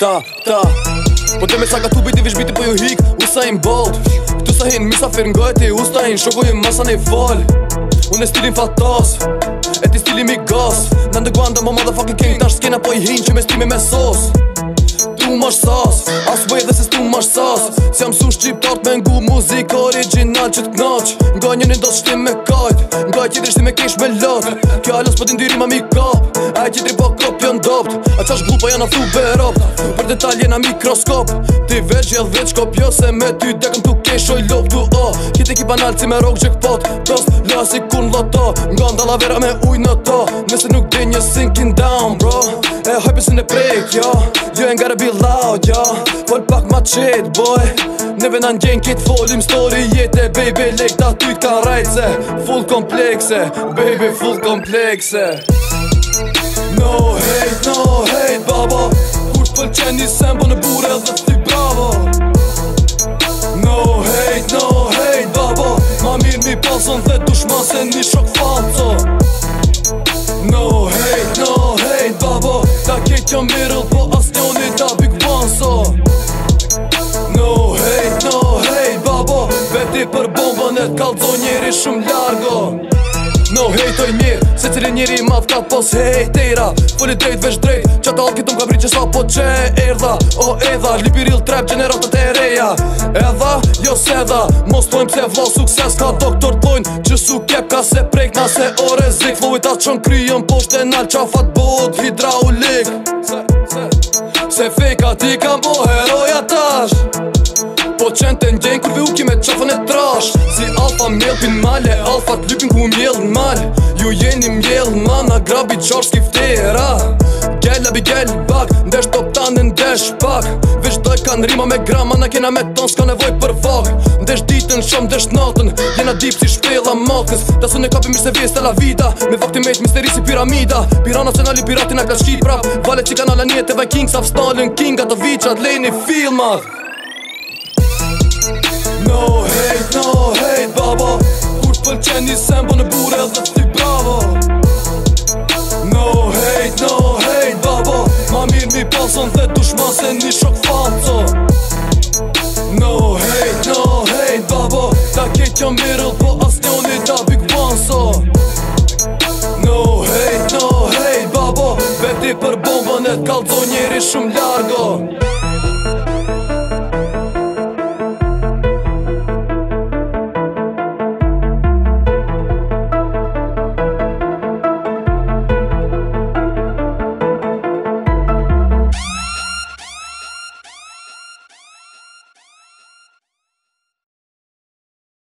ta, ta Po të me saka tu biti vish biti po ju hik Usa i mbot Këtu sa hin misa fir nga e ti usta hin Shoko ju masa ne fol Unë e stilin fatos E ti stilin mi gos Në ndëgwanda ma madhafakin king Tash s'kena po i hin që me stimi me sos tu më sas as vej dhe se s'tu tu sas Se jam su shqiptar të mengu muzik original që t'knaq Nga një një ndosë me kajt Nga qitri shtim me kish me lot Kja lësë për t'indiri ma mi kap A qitri po kap jo ndopt A qash blupa janë a thu berop Për detalje na mikroskop Ti veç jel veç kop jo se me ty dekëm tu keshoj lop Du o, oh, kiti ki banal si me rock që këpot Dost, lasi kun loto Nga ndala vera me uj në to Nëse nuk dhe një sinking down bro hype si prek, jo You ain't gotta be loud, jo Fol pak ma qit, boy Neve na ngjen kit folim story jete Baby, lek da ty t'ka rajtse Full komplekse, baby, full komplekse No hate, no hate, baba Kur t'pëll qen një sembo në bure dhe t'i bravo No hate, no hate, baba Ma mirë mi pason dhe dushma se një shok falco No hate, no hate, baba Sa keqë jam mirëll po asë një një da big bansa No hate, no hate babo Veti për bombën e t'kallzo njeri shumë largo No hate oj mirë Se cilin njeri madh ka pos hejtera Fulli drejt vesh drejt Qa t'all kitu ka brinqe sa po që erdha O edha, real trap gjeneratet e reja Edha, jo edha Mos t'lojm se vla sukses ka doktor t'lojn Që su kep ka se prejk na se o rezik Flowit as qon kryon posht e nal qafat bot Hidraut fejka ti kam po heroja tash Po qenë të ndjenë kërve uki me qëfën e trash Si alfa mjell pin male, alfa t'lypin ku mjell në male Ju jeni mjell mana, grabi qarë s'kifte e ra Gjell abi gjell bak, ndesh top tanë ndesh pak Në rima me grama Na kena me ton s'ka nevoj për vahë Ndesh ditën shumë ndesh natën Jena dip si shpela makës Dasën e kapi mirë se vjes të la vita Me vakti mejtë misteri si piramida Pirana se nali piratin a ka shqit prap Vale që kanë e të vajking Sa vstallin king të vichat lejni filmat No hate, no hate baba Kur të pëlqen një sembo në bure dhe t'i bravo No hate, no hate baba Ma mirë mi pason dhe dushma se një shumë jam mirëll Po as një një da big one so No hate, no hate, babo Veti për bombën e t'kallzo njeri shumë largo